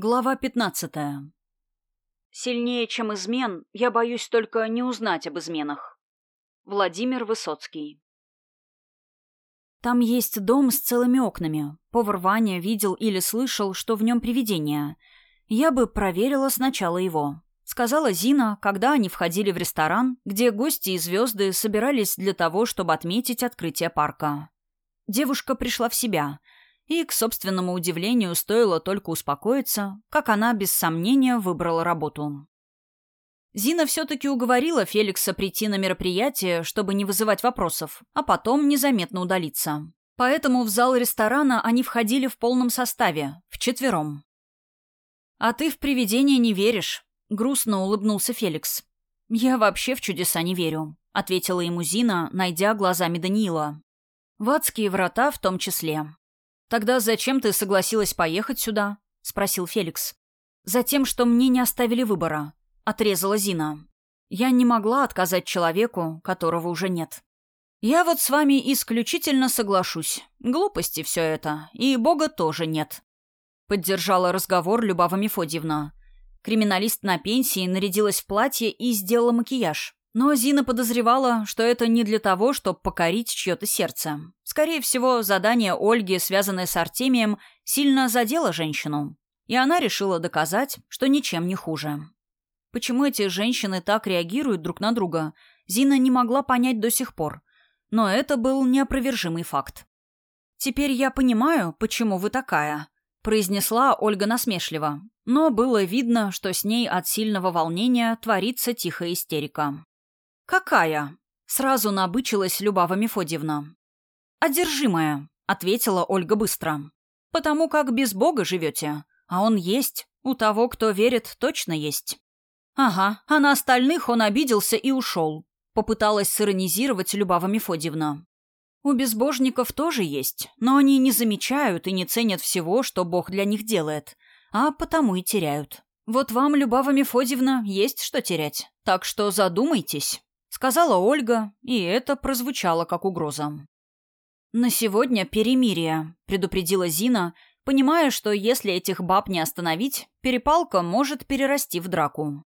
Глава 15. Сильнее, чем измен, я боюсь только не узнать об изменах. Владимир Высоцкий. Там есть дом с целыми окнами. Повар Ваня видел или слышал, что в нем привидение. Я бы проверила сначала его. Сказала Зина, когда они входили в ресторан, где гости и звезды собирались для того, чтобы отметить открытие парка. Девушка пришла в себя — и, к собственному удивлению, стоило только успокоиться, как она без сомнения выбрала работу. Зина все-таки уговорила Феликса прийти на мероприятие, чтобы не вызывать вопросов, а потом незаметно удалиться. Поэтому в зал ресторана они входили в полном составе, вчетвером. «А ты в привидения не веришь», — грустно улыбнулся Феликс. «Я вообще в чудеса не верю», — ответила ему Зина, найдя глазами Даниила. «В адские врата в том числе. «Тогда зачем ты согласилась поехать сюда?» — спросил Феликс. «Затем, что мне не оставили выбора», — отрезала Зина. «Я не могла отказать человеку, которого уже нет». «Я вот с вами исключительно соглашусь. Глупости все это. И Бога тоже нет», — поддержала разговор Любава Мефодьевна. Криминалист на пенсии нарядилась в платье и сделала макияж. Но Зина подозревала, что это не для того, чтобы покорить чье-то сердце. Скорее всего, задание Ольги, связанное с Артемием, сильно задело женщину. И она решила доказать, что ничем не хуже. Почему эти женщины так реагируют друг на друга, Зина не могла понять до сих пор. Но это был неопровержимый факт. «Теперь я понимаю, почему вы такая», — произнесла Ольга насмешливо. Но было видно, что с ней от сильного волнения творится тихая истерика. «Какая?» — сразу набычилась Любава Мефодьевна. «Одержимая», — ответила Ольга быстро. «Потому как без Бога живете, а он есть, у того, кто верит, точно есть». «Ага, а на остальных он обиделся и ушел», — попыталась сиронизировать Любава Мефодьевна. «У безбожников тоже есть, но они не замечают и не ценят всего, что Бог для них делает, а потому и теряют. Вот вам, Любава Мефодьевна, есть что терять, так что задумайтесь». — сказала Ольга, и это прозвучало как угроза. «На сегодня перемирие», — предупредила Зина, понимая, что если этих баб не остановить, перепалка может перерасти в драку.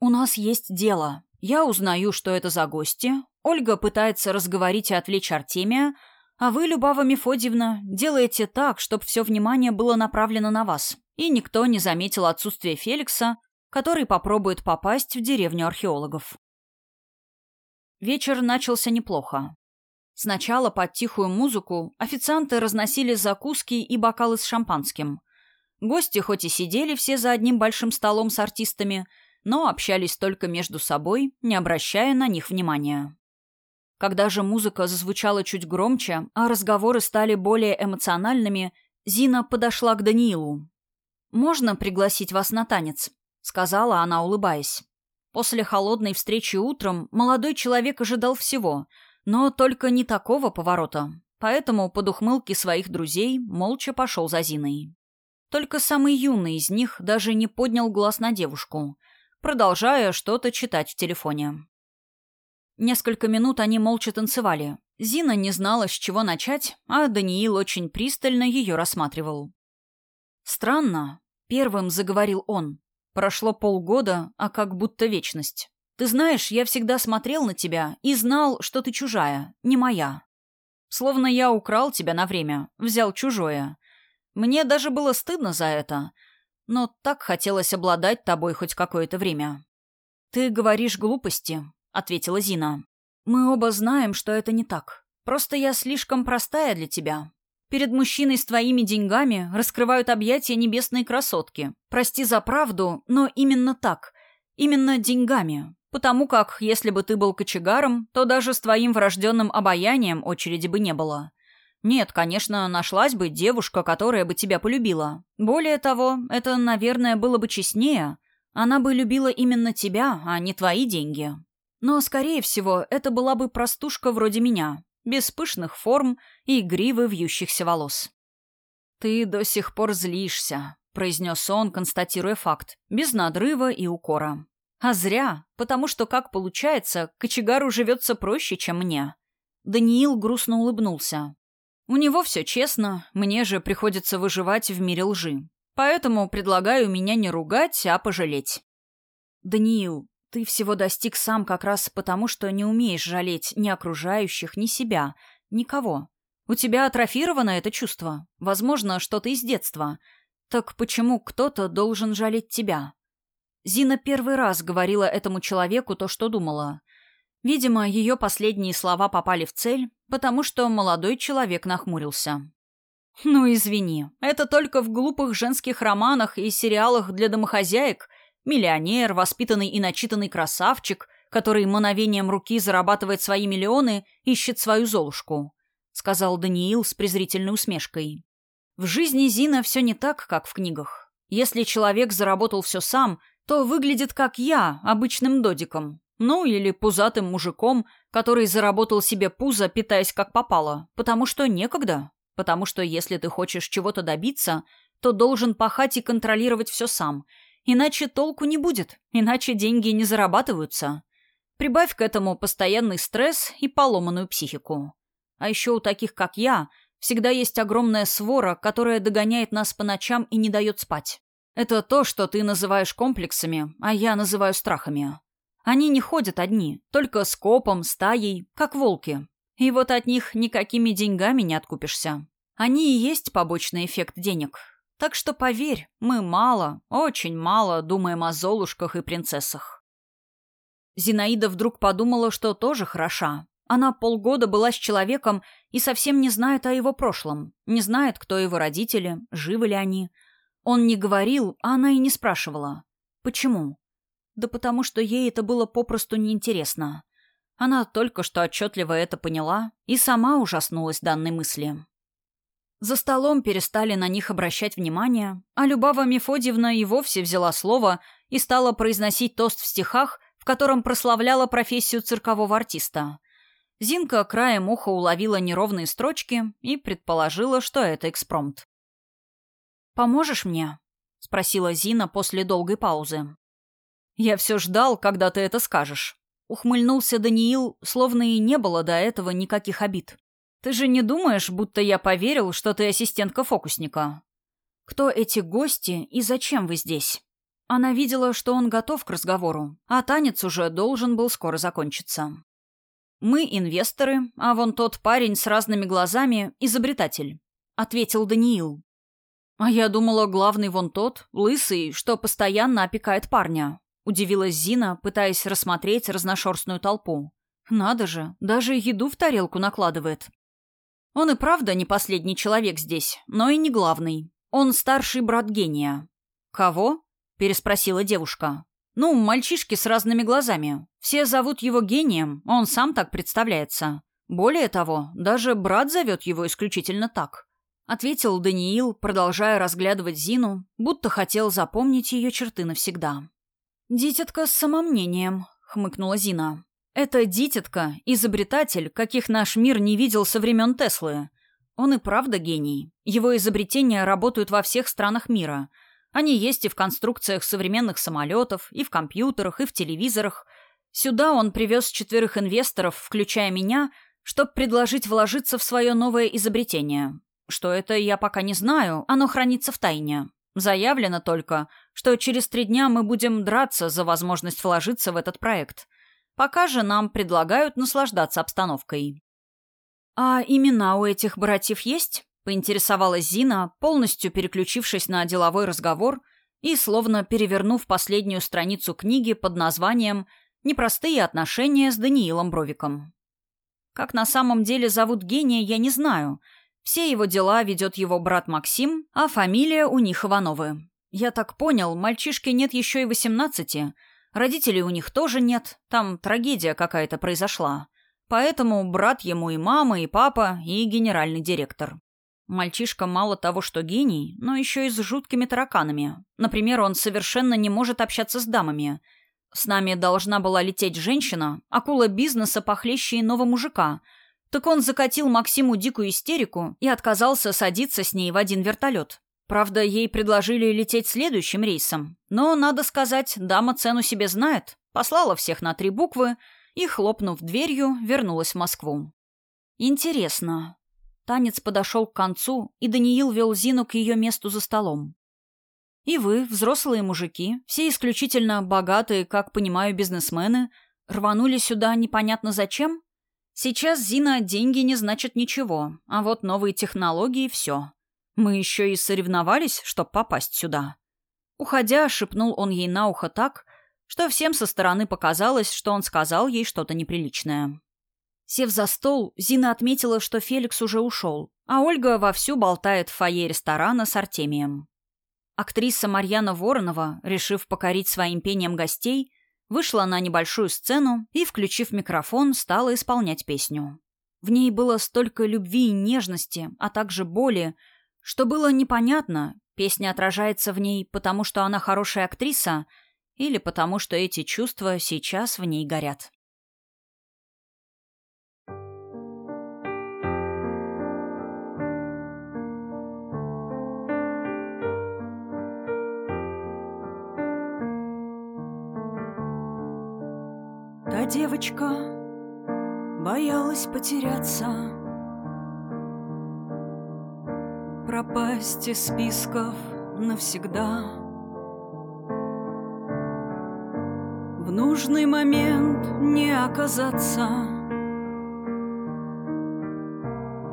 «У нас есть дело. Я узнаю, что это за гости. Ольга пытается разговорить и отвлечь Артемия, а вы, Любава Мефодьевна, делаете так, чтобы все внимание было направлено на вас, и никто не заметил отсутствие Феликса, который попробует попасть в деревню археологов. Вечер начался неплохо. Сначала под тихую музыку официанты разносили закуски и бокалы с шампанским. Гости хоть и сидели все за одним большим столом с артистами, но общались только между собой, не обращая на них внимания. Когда же музыка зазвучала чуть громче, а разговоры стали более эмоциональными, Зина подошла к Даниилу. «Можно пригласить вас на танец?» — сказала она, улыбаясь. После холодной встречи утром молодой человек ожидал всего, но только не такого поворота. Поэтому под ухмылки своих друзей молча пошел за Зиной. Только самый юный из них даже не поднял глаз на девушку, продолжая что-то читать в телефоне. Несколько минут они молча танцевали. Зина не знала, с чего начать, а Даниил очень пристально ее рассматривал. «Странно», — первым заговорил он. Прошло полгода, а как будто вечность. Ты знаешь, я всегда смотрел на тебя и знал, что ты чужая, не моя. Словно я украл тебя на время, взял чужое. Мне даже было стыдно за это, но так хотелось обладать тобой хоть какое-то время. «Ты говоришь глупости», — ответила Зина. «Мы оба знаем, что это не так. Просто я слишком простая для тебя. Перед мужчиной с твоими деньгами раскрывают объятия небесной красотки. Прости за правду, но именно так. Именно деньгами. Потому как, если бы ты был кочегаром, то даже с твоим врожденным обаянием очереди бы не было. Нет, конечно, нашлась бы девушка, которая бы тебя полюбила. Более того, это, наверное, было бы честнее. Она бы любила именно тебя, а не твои деньги. Но, скорее всего, это была бы простушка вроде меня, без пышных форм и гривы вьющихся волос. «Ты до сих пор злишься», — произнес он, констатируя факт, без надрыва и укора. «А зря, потому что, как получается, кочегару живется проще, чем мне». Даниил грустно улыбнулся. «У него все честно, мне же приходится выживать в мире лжи. Поэтому предлагаю меня не ругать, а пожалеть. Даниил, ты всего достиг сам как раз потому, что не умеешь жалеть ни окружающих, ни себя, никого. У тебя атрофировано это чувство. Возможно, что-то из детства. Так почему кто-то должен жалеть тебя? Зина первый раз говорила этому человеку то, что думала. Видимо, ее последние слова попали в цель, потому что молодой человек нахмурился. «Ну, извини, это только в глупых женских романах и сериалах для домохозяек миллионер, воспитанный и начитанный красавчик, который мановением руки зарабатывает свои миллионы, ищет свою золушку», — сказал Даниил с презрительной усмешкой. «В жизни Зина все не так, как в книгах. Если человек заработал все сам, то выглядит как я, обычным додиком. Ну, или пузатым мужиком, который заработал себе пузо, питаясь как попало, потому что некогда. Потому что если ты хочешь чего-то добиться, то должен пахать и контролировать все сам. Иначе толку не будет, иначе деньги не зарабатываются. Прибавь к этому постоянный стресс и поломанную психику. А еще у таких, как я, всегда есть огромная свора, которая догоняет нас по ночам и не дает спать. Это то, что ты называешь комплексами, а я называю страхами. Они не ходят одни, только с копом, стаей, как волки. И вот от них никакими деньгами не откупишься. Они и есть побочный эффект денег. Так что поверь, мы мало, очень мало думаем о золушках и принцессах. Зинаида вдруг подумала, что тоже хороша. Она полгода была с человеком и совсем не знает о его прошлом, не знает, кто его родители, живы ли они – он не говорил, а она и не спрашивала. Почему? Да потому что ей это было попросту неинтересно. Она только что отчетливо это поняла и сама ужаснулась данной мысли. За столом перестали на них обращать внимание, а Любава Мефодьевна и вовсе взяла слово и стала произносить тост в стихах, в котором прославляла профессию циркового артиста. Зинка краем уха уловила неровные строчки и предположила, что это экспромт. «Поможешь мне?» — спросила Зина после долгой паузы. «Я все ждал, когда ты это скажешь». Ухмыльнулся Даниил, словно и не было до этого никаких обид. «Ты же не думаешь, будто я поверил, что ты ассистентка фокусника?» «Кто эти гости и зачем вы здесь?» Она видела, что он готов к разговору, а танец уже должен был скоро закончиться. «Мы инвесторы, а вон тот парень с разными глазами — изобретатель», — ответил Даниил. «А я думала, главный вон тот, лысый, что постоянно опекает парня», — удивилась Зина, пытаясь рассмотреть разношерстную толпу. «Надо же, даже еду в тарелку накладывает». Он и правда не последний человек здесь, но и не главный. Он старший брат гения. «Кого?» — переспросила девушка. «Ну, мальчишки с разными глазами. Все зовут его гением, он сам так представляется. Более того, даже брат зовет его исключительно так. — ответил Даниил, продолжая разглядывать Зину, будто хотел запомнить ее черты навсегда. «Дитятка с самомнением», — хмыкнула Зина. «Это дитятка, изобретатель, каких наш мир не видел со времен Теслы. Он и правда гений. Его изобретения работают во всех странах мира. Они есть и в конструкциях современных самолетов, и в компьютерах, и в телевизорах. Сюда он привез четверых инвесторов, включая меня, чтобы предложить вложиться в свое новое изобретение. Что это, я пока не знаю, оно хранится в тайне. Заявлено только, что через три дня мы будем драться за возможность вложиться в этот проект. Пока же нам предлагают наслаждаться обстановкой. «А имена у этих братьев есть?» — поинтересовалась Зина, полностью переключившись на деловой разговор и словно перевернув последнюю страницу книги под названием «Непростые отношения с Даниилом Бровиком». Как на самом деле зовут гения, я не знаю — все его дела ведет его брат Максим, а фамилия у них Ивановы. Я так понял, мальчишке нет еще и восемнадцати. Родителей у них тоже нет, там трагедия какая-то произошла. Поэтому брат ему и мама, и папа, и генеральный директор. Мальчишка мало того, что гений, но еще и с жуткими тараканами. Например, он совершенно не может общаться с дамами. С нами должна была лететь женщина, акула бизнеса похлеще иного мужика — так он закатил Максиму дикую истерику и отказался садиться с ней в один вертолет. Правда, ей предложили лететь следующим рейсом. Но, надо сказать, дама цену себе знает. Послала всех на три буквы и, хлопнув дверью, вернулась в Москву. Интересно. Танец подошел к концу, и Даниил вел Зину к ее месту за столом. И вы, взрослые мужики, все исключительно богатые, как понимаю, бизнесмены, рванули сюда непонятно зачем? Сейчас, Зина, деньги не значат ничего, а вот новые технологии — все. Мы еще и соревновались, чтобы попасть сюда. Уходя, шепнул он ей на ухо так, что всем со стороны показалось, что он сказал ей что-то неприличное. Сев за стол, Зина отметила, что Феликс уже ушел, а Ольга вовсю болтает в фойе ресторана с Артемием. Актриса Марьяна Воронова, решив покорить своим пением гостей, вышла на небольшую сцену и, включив микрофон, стала исполнять песню. В ней было столько любви и нежности, а также боли, что было непонятно, песня отражается в ней потому, что она хорошая актриса, или потому, что эти чувства сейчас в ней горят. Та девочка боялась потеряться пропасть из списков навсегда. В нужный момент не оказаться,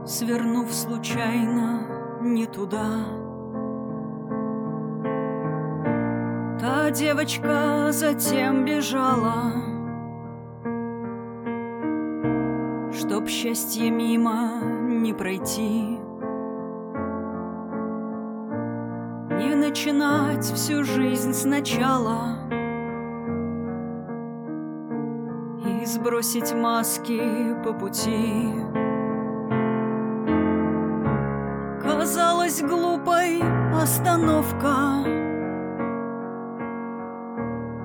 Свернув случайно не туда. Та девочка затем бежала, Чтоб счастье мимо не пройти. Начинать всю жизнь сначала. И сбросить маски по пути. Казалось глупой остановка.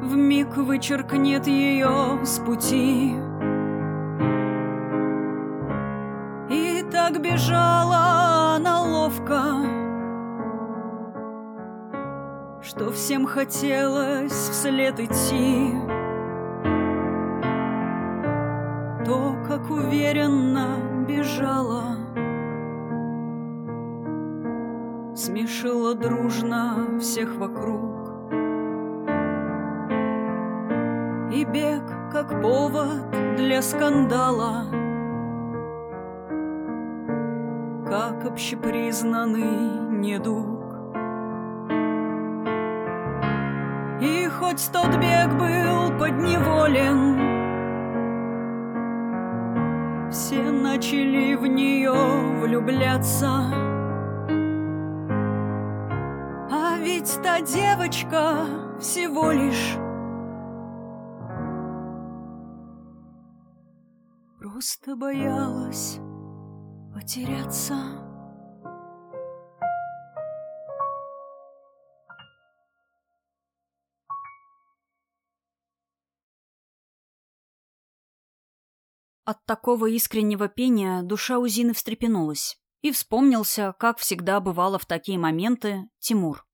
В миг вычеркнет ее с пути. И так бежала всем хотелось вслед идти. То, как уверенно бежала, Смешила дружно всех вокруг. И бег, как повод для скандала, Как общепризнанный недуг. Хоть тот бег был подневолен, Все начали в нее влюбляться. А ведь та девочка всего лишь Просто боялась потеряться. От такого искреннего пения душа у Зины встрепенулась. И вспомнился, как всегда бывало в такие моменты, Тимур.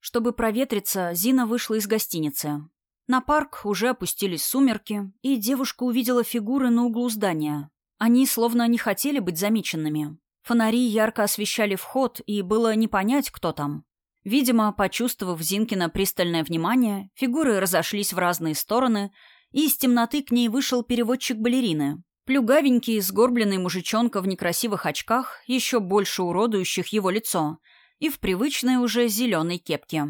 Чтобы проветриться, Зина вышла из гостиницы. На парк уже опустились сумерки, и девушка увидела фигуры на углу здания. Они словно не хотели быть замеченными. Фонари ярко освещали вход, и было не понять, кто там. Видимо, почувствовав Зинкина пристальное внимание, фигуры разошлись в разные стороны, и из темноты к ней вышел переводчик балерины, Плюгавенький, сгорбленный мужичонка в некрасивых очках, еще больше уродующих его лицо, и в привычной уже зеленой кепке.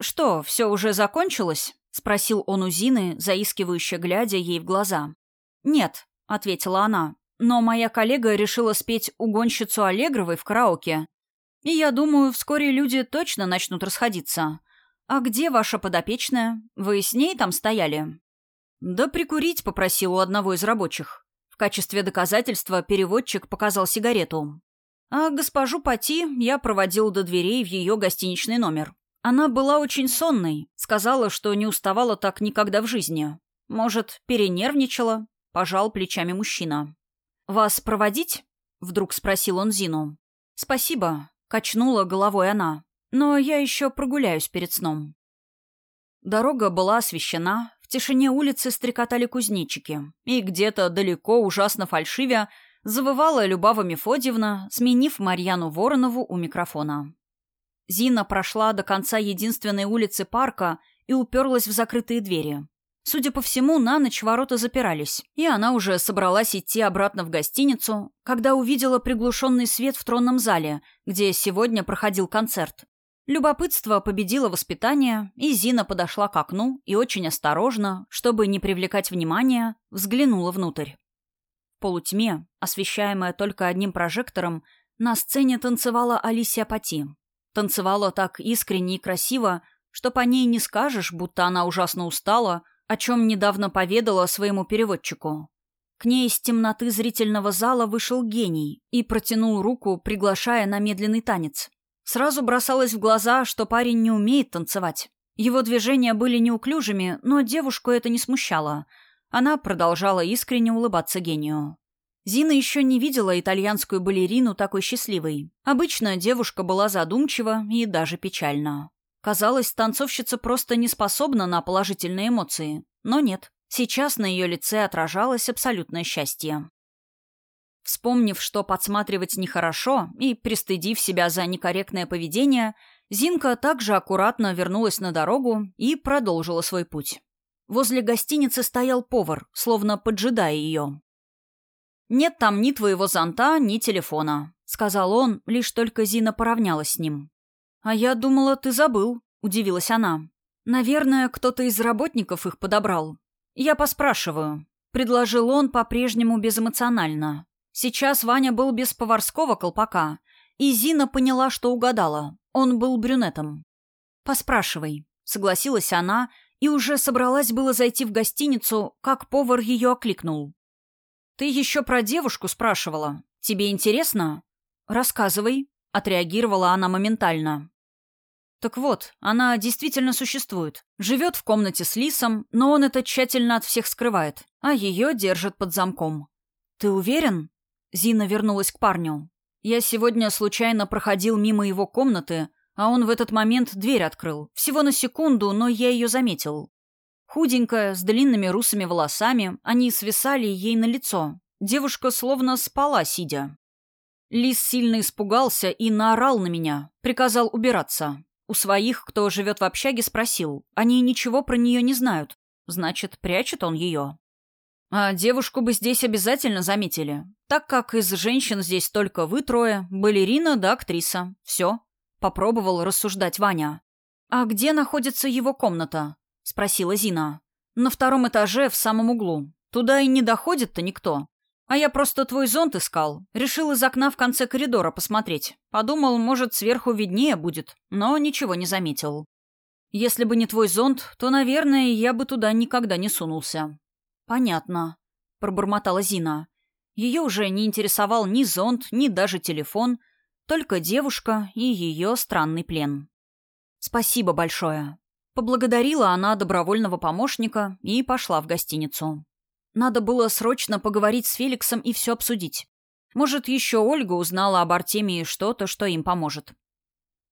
«Что, все уже закончилось?» — спросил он у Зины, заискивающе глядя ей в глаза. «Нет», — ответила она, — «но моя коллега решила спеть угонщицу Аллегровой в караоке. И я думаю, вскоре люди точно начнут расходиться. А где ваша подопечная? Вы с ней там стояли?» «Да прикурить попросил у одного из рабочих». В качестве доказательства переводчик показал сигарету. А госпожу Пати я проводил до дверей в ее гостиничный номер. Она была очень сонной, сказала, что не уставала так никогда в жизни. Может, перенервничала? Пожал плечами мужчина. «Вас проводить?» — вдруг спросил он Зину. «Спасибо», — качнула головой она. «Но я еще прогуляюсь перед сном». Дорога была освещена, в тишине улицы стрекотали кузнечики, и где-то далеко, ужасно фальшивя, завывала Любава Мефодьевна, сменив Марьяну Воронову у микрофона. Зина прошла до конца единственной улицы парка и уперлась в закрытые двери. Судя по всему, на ночь ворота запирались, и она уже собралась идти обратно в гостиницу, когда увидела приглушенный свет в тронном зале, где сегодня проходил концерт. Любопытство победило воспитание, и Зина подошла к окну и очень осторожно, чтобы не привлекать внимания, взглянула внутрь. В полутьме, освещаемая только одним прожектором, на сцене танцевала Алисия Пати. Танцевала так искренне и красиво, что по ней не скажешь, будто она ужасно устала, о чем недавно поведала своему переводчику. К ней из темноты зрительного зала вышел гений и протянул руку, приглашая на медленный танец. Сразу бросалось в глаза, что парень не умеет танцевать. Его движения были неуклюжими, но девушку это не смущало. Она продолжала искренне улыбаться гению. Зина еще не видела итальянскую балерину такой счастливой. Обычно девушка была задумчива и даже печальна. Казалось, танцовщица просто не способна на положительные эмоции. Но нет. Сейчас на ее лице отражалось абсолютное счастье. Вспомнив, что подсматривать нехорошо, и пристыдив себя за некорректное поведение, Зинка также аккуратно вернулась на дорогу и продолжила свой путь. Возле гостиницы стоял повар, словно поджидая ее. «Нет там ни твоего зонта, ни телефона», — сказал он, лишь только Зина поравнялась с ним. «А я думала, ты забыл», — удивилась она. «Наверное, кто-то из работников их подобрал. Я поспрашиваю», — предложил он по-прежнему безэмоционально. Сейчас Ваня был без поварского колпака, и Зина поняла, что угадала. Он был брюнетом. «Поспрашивай», — согласилась она, и уже собралась было зайти в гостиницу, как повар ее окликнул. «Ты еще про девушку спрашивала. Тебе интересно?» «Рассказывай», — отреагировала она моментально. Так вот, она действительно существует. Живет в комнате с Лисом, но он это тщательно от всех скрывает, а ее держат под замком. «Ты уверен?» Зина вернулась к парню. «Я сегодня случайно проходил мимо его комнаты, а он в этот момент дверь открыл. Всего на секунду, но я ее заметил. Худенькая, с длинными русыми волосами, они свисали ей на лицо. Девушка словно спала, сидя. Лис сильно испугался и наорал на меня, приказал убираться. У своих, кто живет в общаге, спросил. Они ничего про нее не знают. Значит, прячет он ее. А девушку бы здесь обязательно заметили, так как из женщин здесь только вы трое, балерина да актриса. Все. Попробовал рассуждать Ваня. «А где находится его комната?» — спросила Зина. «На втором этаже, в самом углу. Туда и не доходит-то никто. А я просто твой зонт искал. Решил из окна в конце коридора посмотреть. Подумал, может, сверху виднее будет, но ничего не заметил. Если бы не твой зонт, то, наверное, я бы туда никогда не сунулся. Понятно, пробормотала Зина. Ее уже не интересовал ни зонт, ни даже телефон, только девушка и ее странный плен. Спасибо большое. Поблагодарила она добровольного помощника и пошла в гостиницу. Надо было срочно поговорить с Феликсом и все обсудить. Может, еще Ольга узнала об Артемии что-то, что им поможет.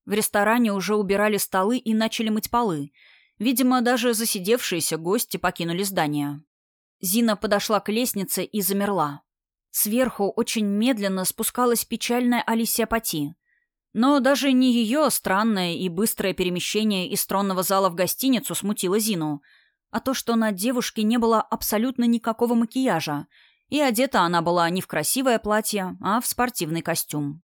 В ресторане уже убирали столы и начали мыть полы. Видимо, даже засидевшиеся гости покинули здание. Зина подошла к лестнице и замерла. Сверху очень медленно спускалась печальная Алисия Пати. Но даже не ее странное и быстрое перемещение из тронного зала в гостиницу смутило Зину — а то, что на девушке не было абсолютно никакого макияжа, и одета она была не в красивое платье, а в спортивный костюм.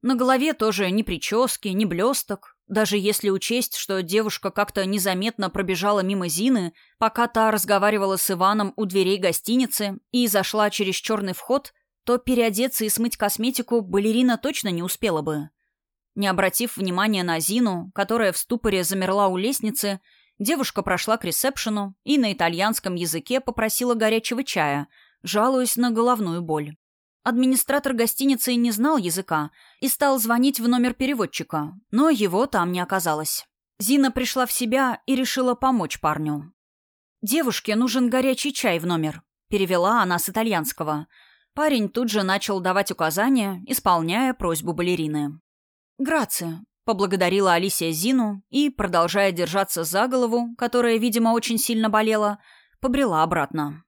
На голове тоже ни прически, ни блесток, даже если учесть, что девушка как-то незаметно пробежала мимо Зины, пока та разговаривала с Иваном у дверей гостиницы и зашла через черный вход, то переодеться и смыть косметику балерина точно не успела бы. Не обратив внимания на Зину, которая в ступоре замерла у лестницы, Девушка прошла к ресепшену и на итальянском языке попросила горячего чая, жалуясь на головную боль. Администратор гостиницы не знал языка и стал звонить в номер переводчика, но его там не оказалось. Зина пришла в себя и решила помочь парню. «Девушке нужен горячий чай в номер», — перевела она с итальянского. Парень тут же начал давать указания, исполняя просьбу балерины. «Грация», Поблагодарила Алисия Зину и, продолжая держаться за голову, которая, видимо, очень сильно болела, побрела обратно.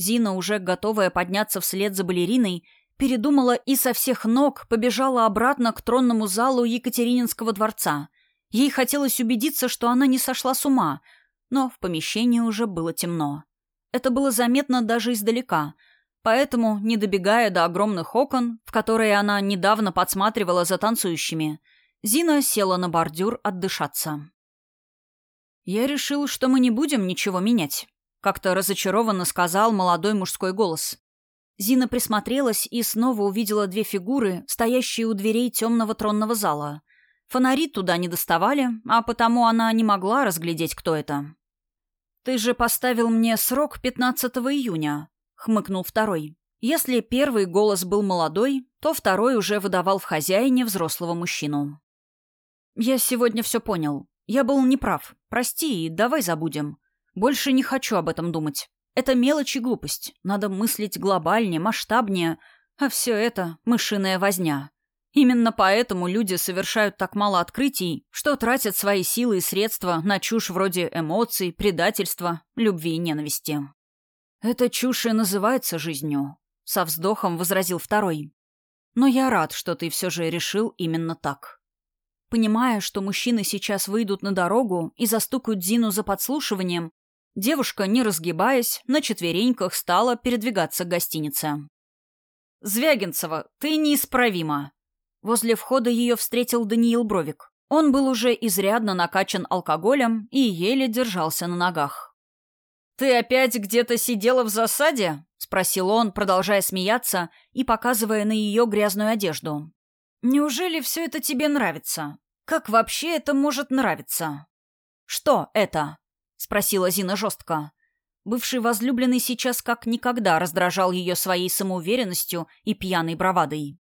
Зина, уже готовая подняться вслед за балериной, передумала и со всех ног побежала обратно к тронному залу Екатерининского дворца. Ей хотелось убедиться, что она не сошла с ума, но в помещении уже было темно. Это было заметно даже издалека, поэтому, не добегая до огромных окон, в которые она недавно подсматривала за танцующими, Зина села на бордюр отдышаться. «Я решил, что мы не будем ничего менять», — как-то разочарованно сказал молодой мужской голос. Зина присмотрелась и снова увидела две фигуры, стоящие у дверей темного тронного зала. Фонари туда не доставали, а потому она не могла разглядеть, кто это. «Ты же поставил мне срок 15 июня», — хмыкнул второй. Если первый голос был молодой, то второй уже выдавал в хозяине взрослого мужчину. «Я сегодня все понял. Я был неправ. Прости и давай забудем. Больше не хочу об этом думать. Это мелочь и глупость. Надо мыслить глобальнее, масштабнее. А все это — мышиная возня. Именно поэтому люди совершают так мало открытий, что тратят свои силы и средства на чушь вроде эмоций, предательства, любви и ненависти. «Это чушь и называется жизнью», — со вздохом возразил второй. «Но я рад, что ты все же решил именно так». Понимая, что мужчины сейчас выйдут на дорогу и застукают Зину за подслушиванием, Девушка, не разгибаясь, на четвереньках стала передвигаться к гостинице. «Звягинцева, ты неисправима!» Возле входа ее встретил Даниил Бровик. Он был уже изрядно накачан алкоголем и еле держался на ногах. «Ты опять где-то сидела в засаде?» — спросил он, продолжая смеяться и показывая на ее грязную одежду. «Неужели все это тебе нравится? Как вообще это может нравиться?» «Что это?» — спросила Зина жестко. Бывший возлюбленный сейчас как никогда раздражал ее своей самоуверенностью и пьяной бравадой.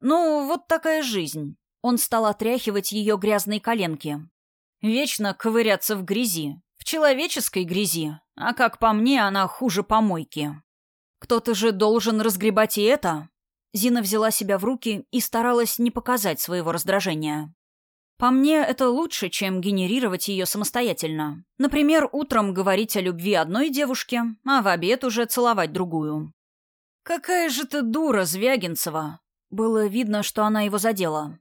«Ну, вот такая жизнь». Он стал отряхивать ее грязные коленки. «Вечно ковыряться в грязи. В человеческой грязи. А как по мне, она хуже помойки. Кто-то же должен разгребать и это». Зина взяла себя в руки и старалась не показать своего раздражения. По мне, это лучше, чем генерировать ее самостоятельно. Например, утром говорить о любви одной девушке, а в обед уже целовать другую. «Какая же ты дура, Звягинцева!» Было видно, что она его задела.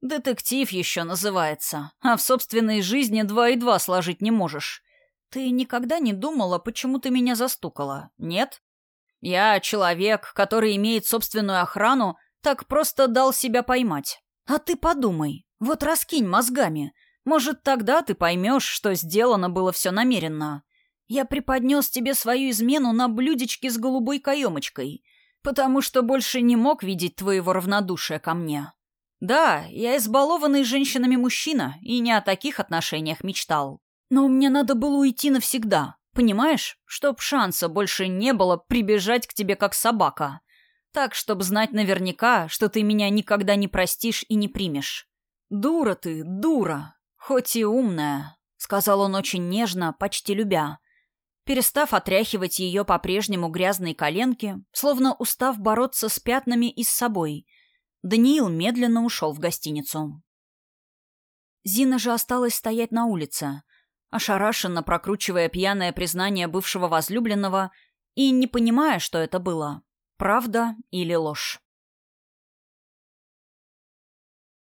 «Детектив еще называется, а в собственной жизни два и два сложить не можешь. Ты никогда не думала, почему ты меня застукала, нет? Я человек, который имеет собственную охрану, так просто дал себя поймать. А ты подумай, вот раскинь мозгами. Может, тогда ты поймешь, что сделано было все намеренно. Я преподнес тебе свою измену на блюдечке с голубой каемочкой, потому что больше не мог видеть твоего равнодушия ко мне. Да, я избалованный женщинами мужчина и не о таких отношениях мечтал. Но мне надо было уйти навсегда, понимаешь? Чтоб шанса больше не было прибежать к тебе как собака. Так, чтобы знать наверняка, что ты меня никогда не простишь и не примешь. «Дура ты, дура, хоть и умная», — сказал он очень нежно, почти любя. Перестав отряхивать ее по-прежнему грязные коленки, словно устав бороться с пятнами и с собой, Даниил медленно ушел в гостиницу. Зина же осталась стоять на улице, ошарашенно прокручивая пьяное признание бывшего возлюбленного и не понимая, что это было — правда или ложь.